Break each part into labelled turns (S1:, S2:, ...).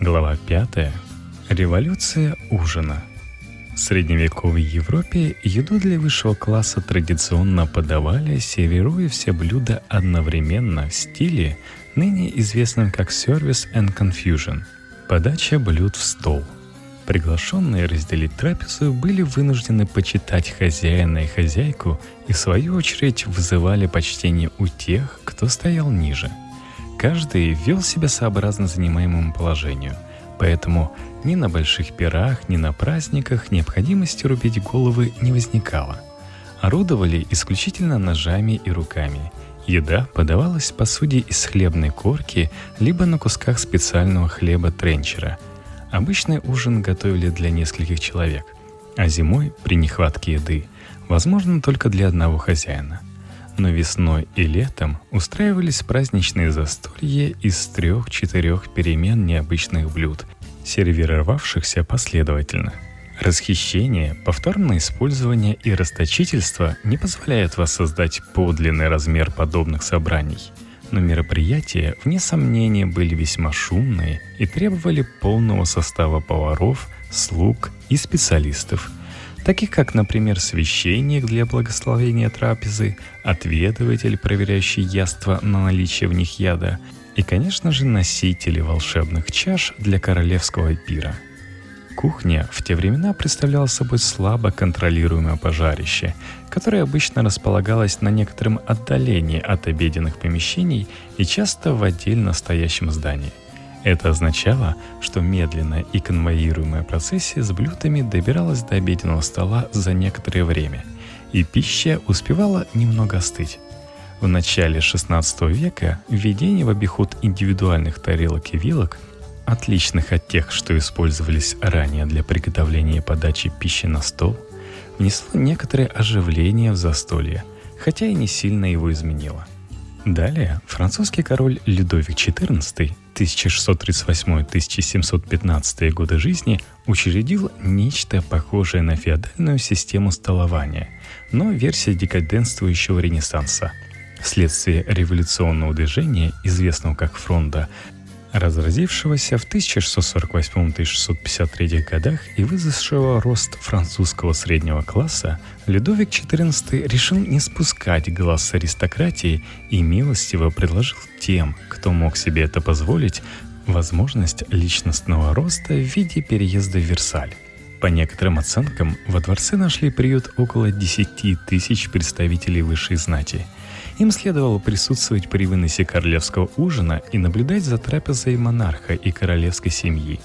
S1: Глава 5. Революция ужина. В средневековой Европе еду для высшего класса традиционно подавали, сервируя все блюда одновременно в стиле, ныне известном как Service and Confusion – подача блюд в стол. Приглашенные разделить трапезу были вынуждены почитать хозяина и хозяйку и в свою очередь вызывали почтение у тех, кто стоял ниже – Каждый вел себя сообразно занимаемому положению, поэтому ни на больших пирах, ни на праздниках необходимости рубить головы не возникало. Орудовали исключительно ножами и руками. Еда подавалась по посуде из хлебной корки, либо на кусках специального хлеба тренчера. Обычный ужин готовили для нескольких человек, а зимой, при нехватке еды, возможно только для одного хозяина но весной и летом устраивались праздничные застолья из трех-четырех перемен необычных блюд, сервировавшихся последовательно. Расхищение, повторное использование и расточительство не позволяют воссоздать подлинный размер подобных собраний. Но мероприятия, вне сомнения, были весьма шумные и требовали полного состава поваров, слуг и специалистов – таких как, например, священник для благословения трапезы, отведыватель, проверяющий яства на наличие в них яда, и, конечно же, носители волшебных чаш для королевского пира. Кухня в те времена представляла собой слабо контролируемое пожарище, которое обычно располагалось на некотором отдалении от обеденных помещений и часто в отдельно стоящем здании – это означало, что медленная и конвоируемая процессия с блюдами добиралась до обеденного стола за некоторое время, и пища успевала немного остыть. В начале XVI века введение в обиход индивидуальных тарелок и вилок, отличных от тех, что использовались ранее для приготовления и подачи пищи на стол, внесло некоторое оживление в застолье, хотя и не сильно его изменило – Далее французский король Людовик XIV 1638-1715 годы жизни учредил нечто похожее на феодальную систему столования, но версия декаденствующего ренессанса. Вследствие революционного движения, известного как фронта, разразившегося в 1648-1653 годах и вызвавшего рост французского среднего класса, Людовик XIV решил не спускать глаз с аристократии и милостиво предложил тем, кто мог себе это позволить, возможность личностного роста в виде переезда в Версаль. По некоторым оценкам, во дворце нашли приют около 10 тысяч представителей высшей знати – им следовало присутствовать при выносе королевского ужина и наблюдать за трапезой монарха и королевской семьи.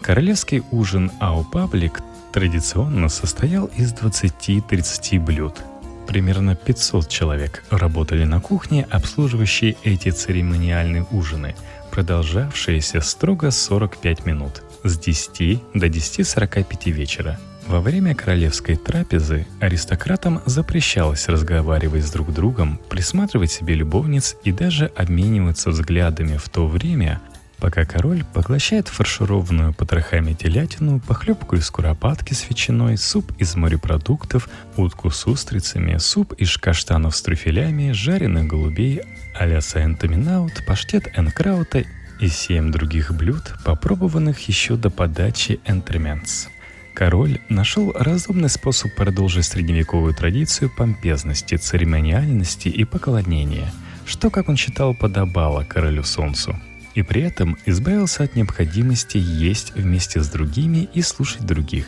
S1: Королевский ужин Ау Паблик традиционно состоял из 20-30 блюд. Примерно 500 человек работали на кухне, обслуживающей эти церемониальные ужины, продолжавшиеся строго 45 минут, с 10 до 10.45 вечера – во время королевской трапезы аристократам запрещалось разговаривать с друг другом, присматривать себе любовниц и даже обмениваться взглядами в то время, пока король поглощает фаршированную потрохами телятину, похлебку из куропатки с ветчиной, суп из морепродуктов, утку с устрицами, суп из каштанов с трюфелями, жареных голубей, аляса энтоминаут, паштет энкраута и семь других блюд, попробованных еще до подачи энтременс. Король нашел разумный способ продолжить средневековую традицию помпезности, церемониальности и поклонения, что, как он считал, подобало королю солнцу. И при этом избавился от необходимости есть вместе с другими и слушать других.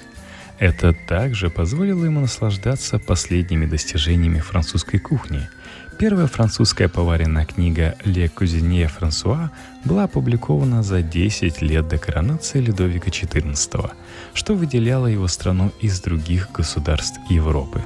S1: Это также позволило ему наслаждаться последними достижениями французской кухни – Первая французская поваренная книга «Ле Кузинье Франсуа» была опубликована за 10 лет до коронации Людовика XIV, что выделяло его страну из других государств Европы.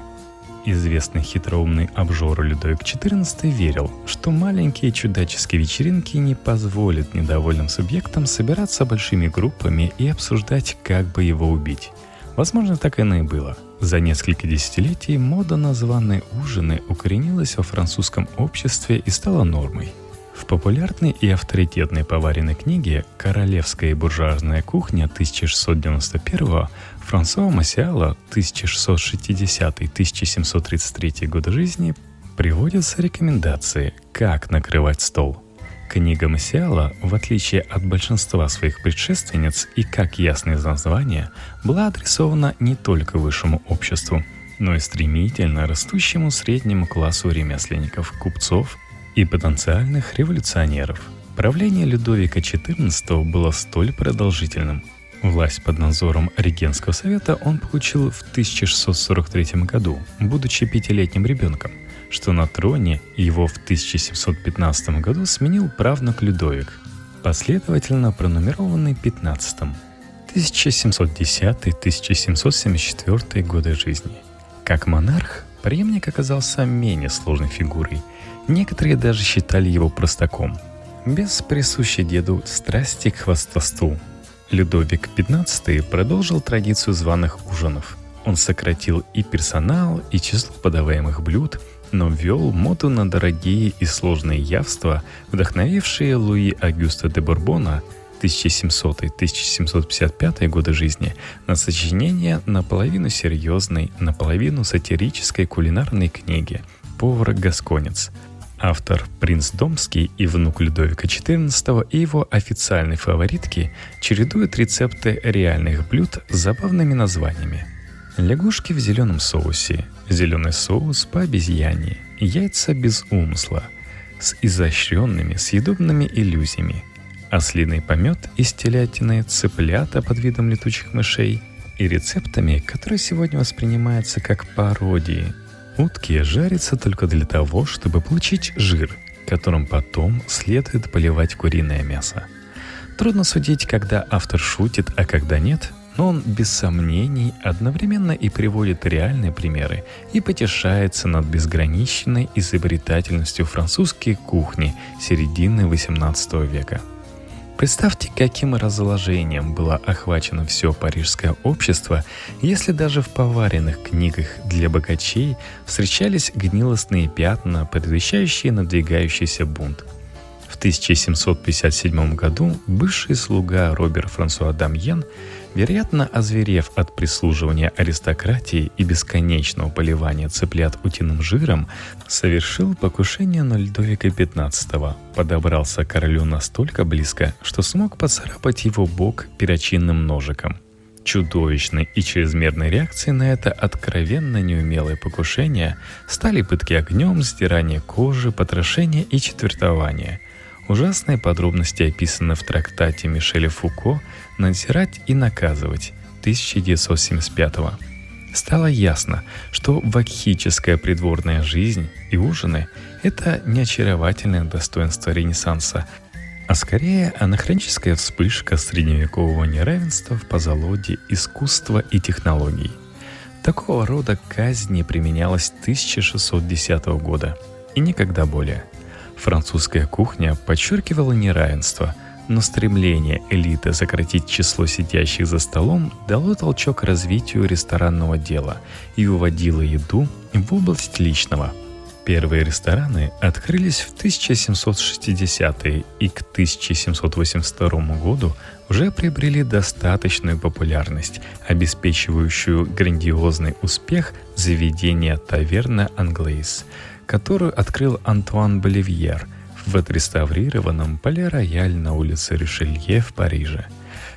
S1: Известный хитроумный обжор Людовик XIV верил, что маленькие чудаческие вечеринки не позволят недовольным субъектам собираться большими группами и обсуждать, как бы его убить. Возможно, так оно и было – за несколько десятилетий мода на званые ужины укоренилась во французском обществе и стала нормой. В популярной и авторитетной поваренной книге «Королевская и буржуазная кухня» 1691 Франсуа Массиала 1660-1733 годы жизни приводятся рекомендации, как накрывать стол. Книга Массиала, в отличие от большинства своих предшественниц и как ясно из названия, была адресована не только высшему обществу, но и стремительно растущему среднему классу ремесленников, купцов и потенциальных революционеров. Правление Людовика XIV было столь продолжительным. Власть под надзором Регенского совета он получил в 1643 году, будучи пятилетним ребенком, что на троне его в 1715 году сменил правнук Людовик, последовательно пронумерованный 15 1710-1774 годы жизни. Как монарх, преемник оказался менее сложной фигурой. Некоторые даже считали его простаком, без присущей деду страсти к хвастовству. Людовик XV продолжил традицию званых ужинов. Он сократил и персонал, и число подаваемых блюд, но ввел моду на дорогие и сложные явства, вдохновившие Луи Агюста де Бурбона 1700-1755 годы жизни на сочинение наполовину серьезной, наполовину сатирической кулинарной книги «Повар-гасконец», Автор принц Домский и внук Людовика XIV и его официальной фаворитки чередуют рецепты реальных блюд с забавными названиями. Лягушки в зеленом соусе, зеленый соус по обезьяне, яйца без умысла, с изощренными съедобными иллюзиями, ослиный помет из телятины, цыплята под видом летучих мышей и рецептами, которые сегодня воспринимаются как пародии Утки жарятся только для того, чтобы получить жир, которым потом следует поливать куриное мясо. Трудно судить, когда автор шутит, а когда нет, но он без сомнений одновременно и приводит реальные примеры и потешается над безграничной изобретательностью французской кухни середины XVIII века – Представьте, каким разложением было охвачено все парижское общество, если даже в поваренных книгах для богачей встречались гнилостные пятна, предвещающие надвигающийся бунт. В 1757 году бывший слуга Робер Франсуа Дамьен Вероятно, озверев от прислуживания аристократии и бесконечного поливания цыплят утиным жиром, совершил покушение на Льдовика XV, подобрался к королю настолько близко, что смог поцарапать его бок перочинным ножиком. Чудовищной и чрезмерной реакцией на это откровенно неумелое покушение стали пытки огнем, стирание кожи, потрошение и четвертование – Ужасные подробности описаны в трактате Мишеля Фуко «Надзирать и наказывать» 1975 -го. Стало ясно, что вакхическая придворная жизнь и ужины – это не очаровательное достоинство Ренессанса, а скорее анахроническая вспышка средневекового неравенства в позолоде искусства и технологий. Такого рода казнь не применялась 1610 года и никогда более – Французская кухня подчеркивала неравенство, но стремление элиты сократить число сидящих за столом дало толчок развитию ресторанного дела и уводило еду в область личного. Первые рестораны открылись в 1760-е и к 1782 году уже приобрели достаточную популярность, обеспечивающую грандиозный успех заведения таверна «Англейс», которую открыл Антуан Боливьер в отреставрированном Пале-Рояль на улице Ришелье в Париже.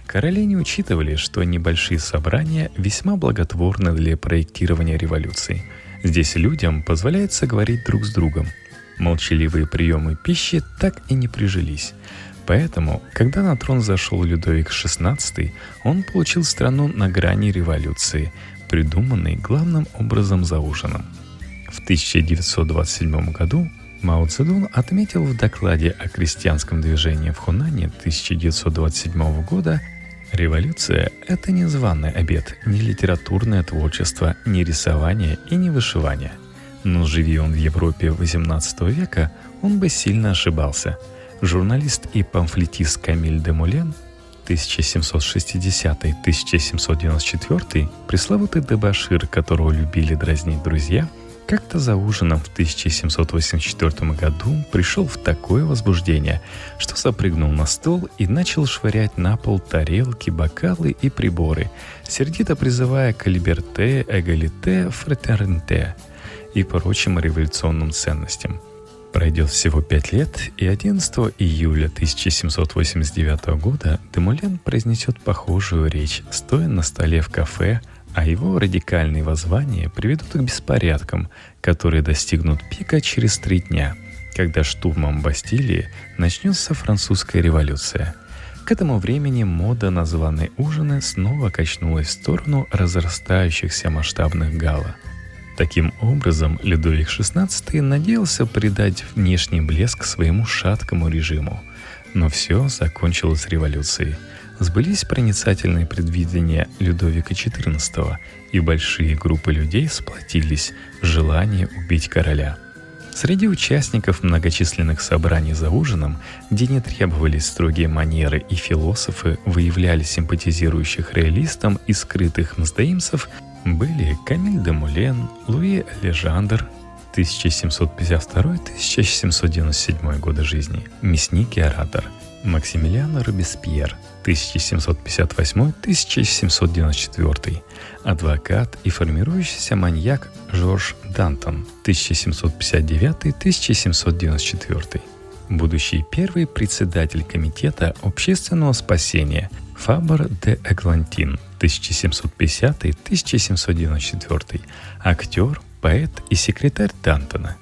S1: Короли не учитывали, что небольшие собрания весьма благотворны для проектирования революции. Здесь людям позволяется говорить друг с другом. Молчаливые приемы пищи так и не прижились. Поэтому, когда на трон зашел Людовик XVI, он получил страну на грани революции, придуманной главным образом за ужином – в 1927 году Мао Цзэдун отметил в докладе о крестьянском движении в Хунане 1927 года Революция — это не званый обед, не литературное творчество, не рисование и не вышивание. Но живи он в Европе XVIII века, он бы сильно ошибался. Журналист и памфлетист Камиль де Мулен 1760-1794, пресловутый дебашир, которого любили дразнить друзья — как-то за ужином в 1784 году пришел в такое возбуждение, что запрыгнул на стол и начал швырять на пол тарелки, бокалы и приборы, сердито призывая к либерте, эгалите, фратернте и прочим революционным ценностям. Пройдет всего пять лет, и 11 июля 1789 года Демулен произнесет похожую речь, стоя на столе в кафе, а его радикальные воззвания приведут к беспорядкам, которые достигнут пика через три дня, когда штурмом Бастилии начнется французская революция. К этому времени мода на званые ужины снова качнулась в сторону разрастающихся масштабных гала – Таким образом, Людовик XVI надеялся придать внешний блеск своему шаткому режиму. Но все закончилось революцией. Сбылись проницательные предвидения Людовика XIV, и большие группы людей сплотились в желании убить короля. Среди участников многочисленных собраний за ужином, где не требовались строгие манеры и философы выявляли симпатизирующих реалистам и скрытых мздоимцев, были Камиль де Мулен, Луи Лежандр, 1752-1797 годы жизни, мясник и оратор, Максимилиан Робеспьер, 1758-1794, адвокат и формирующийся маньяк Жорж Дантон, 1759-1794, будущий первый председатель Комитета общественного спасения Фабр де Эглантин, 1750-1794, актер, поэт и секретарь Дантона.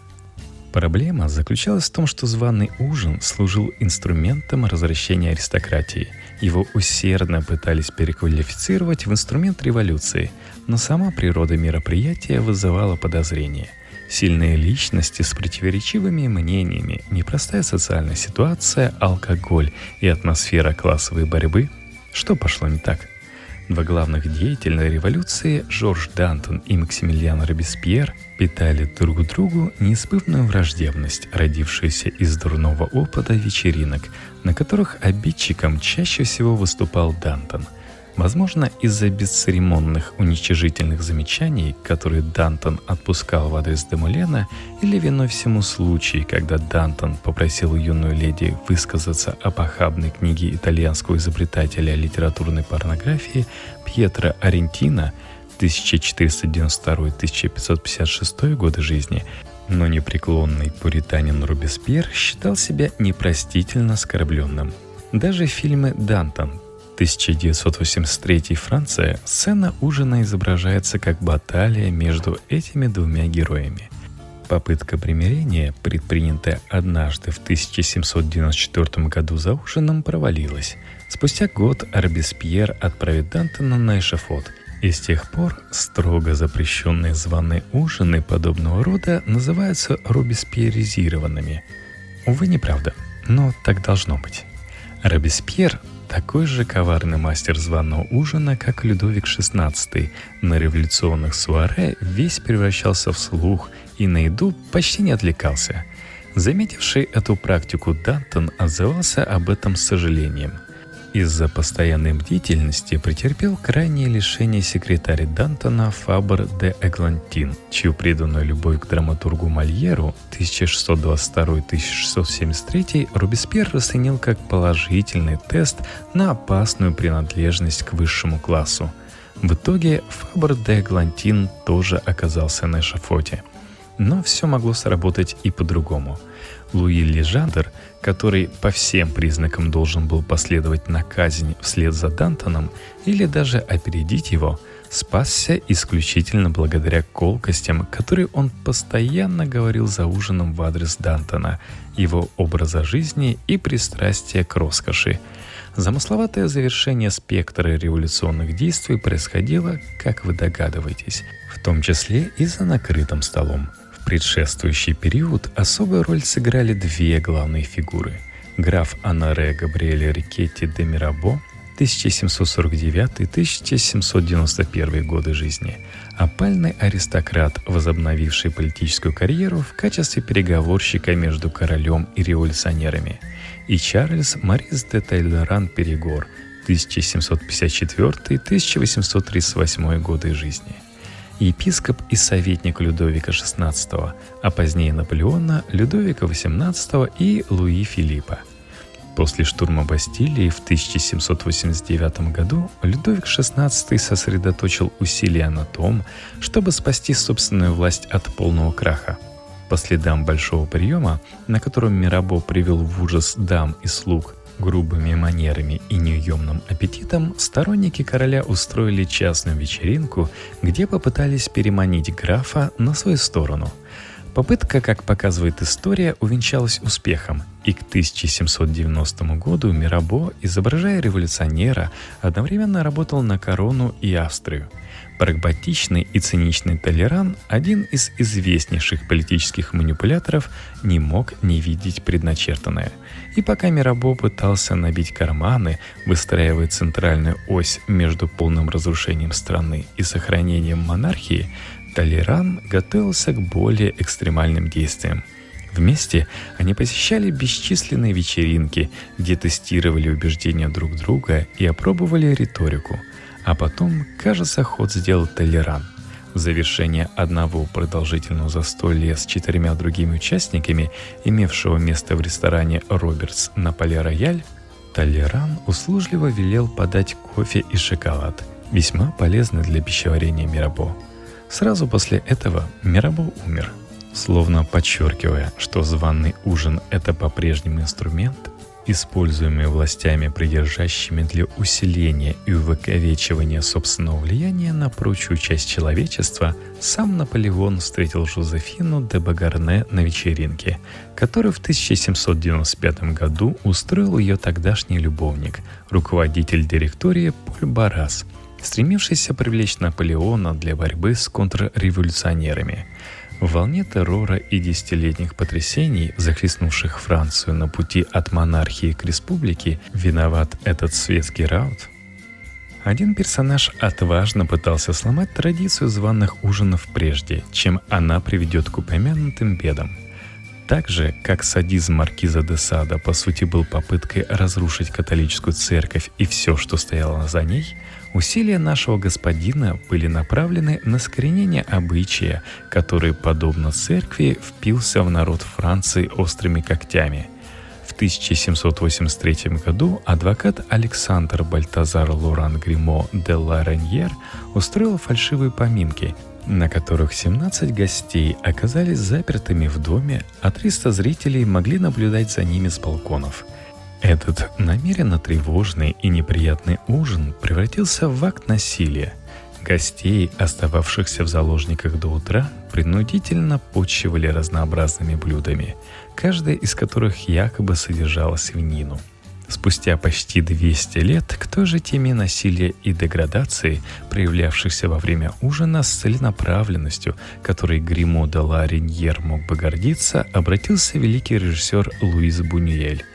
S1: Проблема заключалась в том, что званый ужин служил инструментом развращения аристократии. Его усердно пытались переквалифицировать в инструмент революции, но сама природа мероприятия вызывала подозрения. Сильные личности с противоречивыми мнениями, непростая социальная ситуация, алкоголь и атмосфера классовой борьбы – что пошло не так? Два главных деятеля революции, Жорж Дантон и Максимилиан Робеспьер, питали друг другу неиспытанную враждебность, родившуюся из дурного опыта вечеринок, на которых обидчиком чаще всего выступал Дантон – Возможно, из-за бесцеремонных уничижительных замечаний, которые Дантон отпускал в адрес Демулена, или виной всему случай, когда Дантон попросил юную леди высказаться о похабной книге итальянского изобретателя литературной порнографии Пьетро Арентино 1492-1556 годы жизни, но непреклонный пуританин Робеспьер считал себя непростительно оскорбленным. Даже фильмы «Дантон» 1983 Франция сцена ужина изображается как баталия между этими двумя героями. Попытка примирения, предпринятая однажды в 1794 году за ужином, провалилась. Спустя год Арбеспьер отправит Дантона на эшафот, и с тех пор строго запрещенные званые ужины подобного рода называются робеспьеризированными. Увы, неправда, но так должно быть. Робеспьер такой же коварный мастер званого ужина, как Людовик XVI. На революционных суаре весь превращался в слух и на еду почти не отвлекался. Заметивший эту практику Дантон отзывался об этом с сожалением – из-за постоянной бдительности претерпел крайнее лишение секретаря Дантона Фабр де Эглантин, чью преданную любовь к драматургу Мольеру 1622-1673 Робеспьер расценил как положительный тест на опасную принадлежность к высшему классу. В итоге Фабр де Эглантин тоже оказался на эшафоте. Но все могло сработать и по-другому – Луи Лежандер, который по всем признакам должен был последовать на казнь вслед за Дантоном или даже опередить его, спасся исключительно благодаря колкостям, которые он постоянно говорил за ужином в адрес Дантона, его образа жизни и пристрастия к роскоши. Замысловатое завершение спектра революционных действий происходило, как вы догадываетесь, в том числе и за накрытым столом – предшествующий период особую роль сыграли две главные фигуры. Граф Анаре Габриэль Рикетти де Мирабо 1749-1791 годы жизни, опальный аристократ, возобновивший политическую карьеру в качестве переговорщика между королем и революционерами, и Чарльз Морис де Тайлеран Перегор 1754-1838 годы жизни – епископ и советник Людовика XVI, а позднее Наполеона, Людовика XVIII и Луи Филиппа. После штурма Бастилии в 1789 году Людовик XVI сосредоточил усилия на том, чтобы спасти собственную власть от полного краха. По следам большого приема, на котором Мирабо привел в ужас дам и слуг грубыми манерами и неуемным аппетитом, сторонники короля устроили частную вечеринку, где попытались переманить графа на свою сторону – Попытка, как показывает история, увенчалась успехом, и к 1790 году Мирабо, изображая революционера, одновременно работал на корону и Австрию. Прагматичный и циничный Толеран, один из известнейших политических манипуляторов, не мог не видеть предначертанное. И пока Мирабо пытался набить карманы, выстраивая центральную ось между полным разрушением страны и сохранением монархии, Толеран готовился к более экстремальным действиям. Вместе они посещали бесчисленные вечеринки, где тестировали убеждения друг друга и опробовали риторику. А потом, кажется, ход сделал Толеран. Завершение одного продолжительного застолья с четырьмя другими участниками, имевшего место в ресторане «Робертс» на Поле-Рояль, Толеран услужливо велел подать кофе и шоколад, весьма полезный для пищеварения Мирабо. Сразу после этого Мирабо умер, словно подчеркивая, что званый ужин – это по-прежнему инструмент, используемый властями, придержащими для усиления и увековечивания собственного влияния на прочую часть человечества, сам Наполеон встретил Жозефину де Багарне на вечеринке, которую в 1795 году устроил ее тогдашний любовник, руководитель директории Поль Барас – стремившийся привлечь Наполеона для борьбы с контрреволюционерами. В волне террора и десятилетних потрясений, захлестнувших Францию на пути от монархии к республике, виноват этот светский раут? Один персонаж отважно пытался сломать традицию званых ужинов прежде, чем она приведет к упомянутым бедам. Так же, как садизм маркиза де Сада по сути был попыткой разрушить католическую церковь и все, что стояло за ней, Усилия нашего господина были направлены на скоренение обычая, который, подобно церкви, впился в народ Франции острыми когтями. В 1783 году адвокат Александр Бальтазар Лоран Гримо де ла Реньер устроил фальшивые поминки, на которых 17 гостей оказались запертыми в доме, а 300 зрителей могли наблюдать за ними с балконов – этот намеренно тревожный и неприятный ужин превратился в акт насилия. Гостей, остававшихся в заложниках до утра, принудительно почивали разнообразными блюдами, каждая из которых якобы содержала свинину. Спустя почти 200 лет к той же теме насилия и деградации, проявлявшихся во время ужина с целенаправленностью, которой Гримо де ла Реньер мог бы гордиться, обратился великий режиссер Луис Бунюэль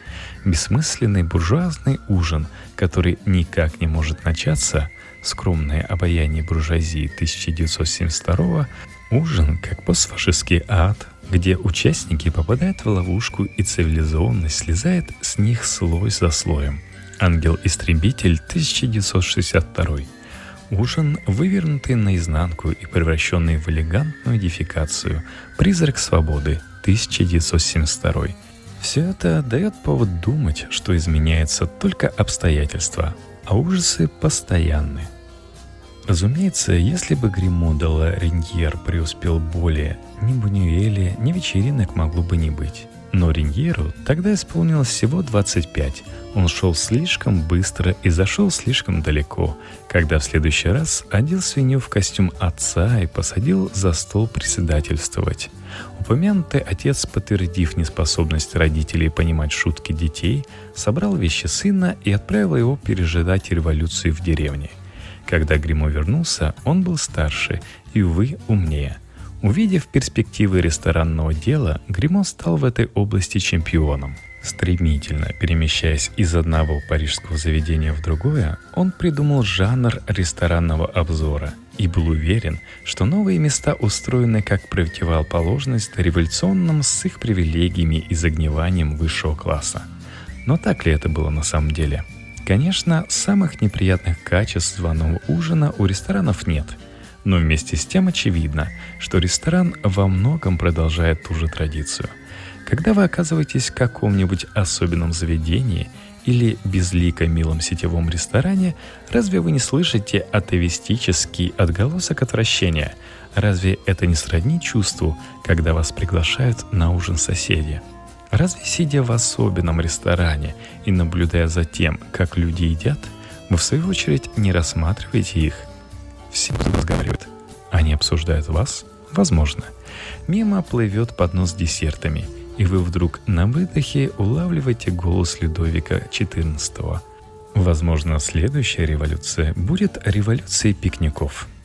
S1: бессмысленный буржуазный ужин, который никак не может начаться, скромное обаяние буржуазии 1972 ужин как постфашистский ад, где участники попадают в ловушку и цивилизованность слезает с них слой за слоем. Ангел-истребитель 1962 Ужин, вывернутый наизнанку и превращенный в элегантную дефикацию. Призрак свободы 1972 все это дает повод думать, что изменяется только обстоятельства, а ужасы постоянны. Разумеется, если бы Гримо Реньер преуспел более, ни Бунюэли, ни вечеринок могло бы не быть. Но Реньеру тогда исполнилось всего 25. Он шел слишком быстро и зашел слишком далеко, когда в следующий раз одел свинью в костюм отца и посадил за стол председательствовать. Упомянутый отец, подтвердив неспособность родителей понимать шутки детей, собрал вещи сына и отправил его пережидать революцию в деревне. Когда Гримо вернулся, он был старше и, увы, умнее – Увидев перспективы ресторанного дела, Гримо стал в этой области чемпионом. Стремительно перемещаясь из одного парижского заведения в другое, он придумал жанр ресторанного обзора и был уверен, что новые места устроены как противоположность революционным с их привилегиями и загниванием высшего класса. Но так ли это было на самом деле? Конечно, самых неприятных качеств званого ужина у ресторанов нет – но вместе с тем очевидно, что ресторан во многом продолжает ту же традицию. Когда вы оказываетесь в каком-нибудь особенном заведении, или безлико милом сетевом ресторане, разве вы не слышите атовистический отголосок отвращения? Разве это не сродни чувству, когда вас приглашают на ужин соседи? Разве сидя в особенном ресторане и наблюдая за тем, как люди едят, вы в свою очередь не рассматриваете их? Все разговаривают. Они обсуждают вас? Возможно. Мимо плывет поднос с десертами, и вы вдруг на выдохе улавливаете голос Людовика XIV. Возможно, следующая революция будет революцией пикников –